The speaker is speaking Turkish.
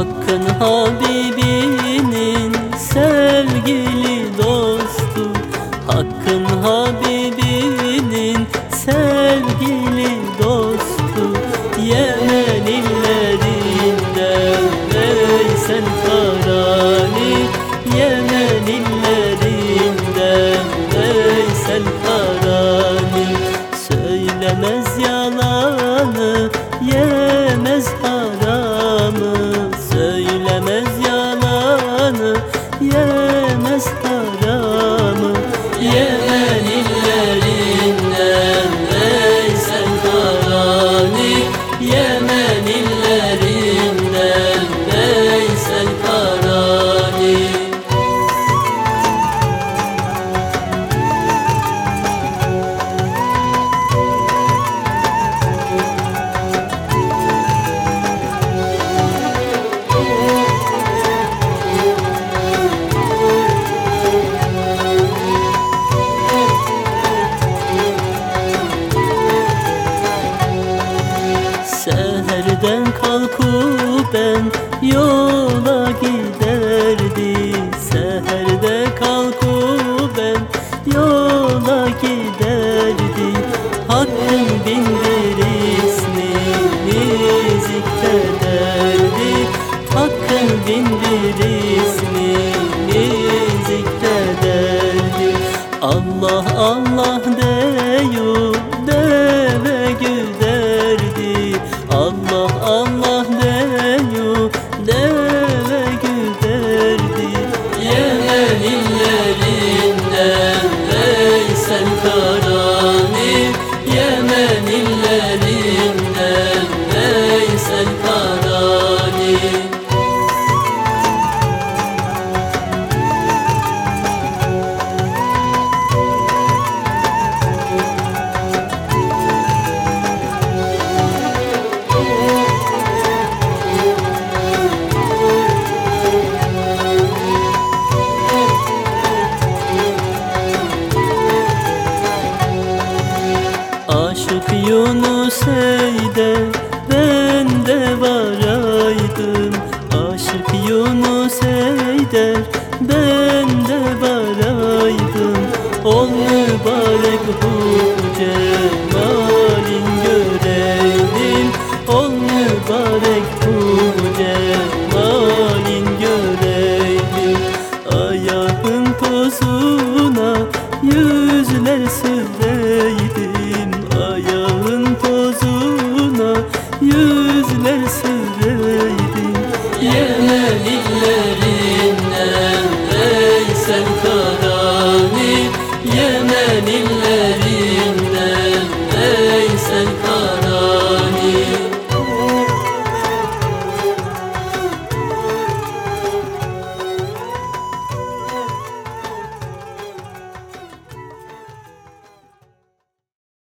Hakkın Habibinin sevgili dostu. Hakkın Habibinin sevgili dostu. Yemen illerinde ey sen 我们 Seherden kalkıp ben yola giderdi. Seherde kalkıp ben yola giderdi. Hakkın bindir ismini zikrederdi Hakkın bindir ismini zikrederdi Allah Allah deyu deve güderdi. Allah Allah varaydım Aşık Yunus Eyder ben de varaydım Ol mübarek hu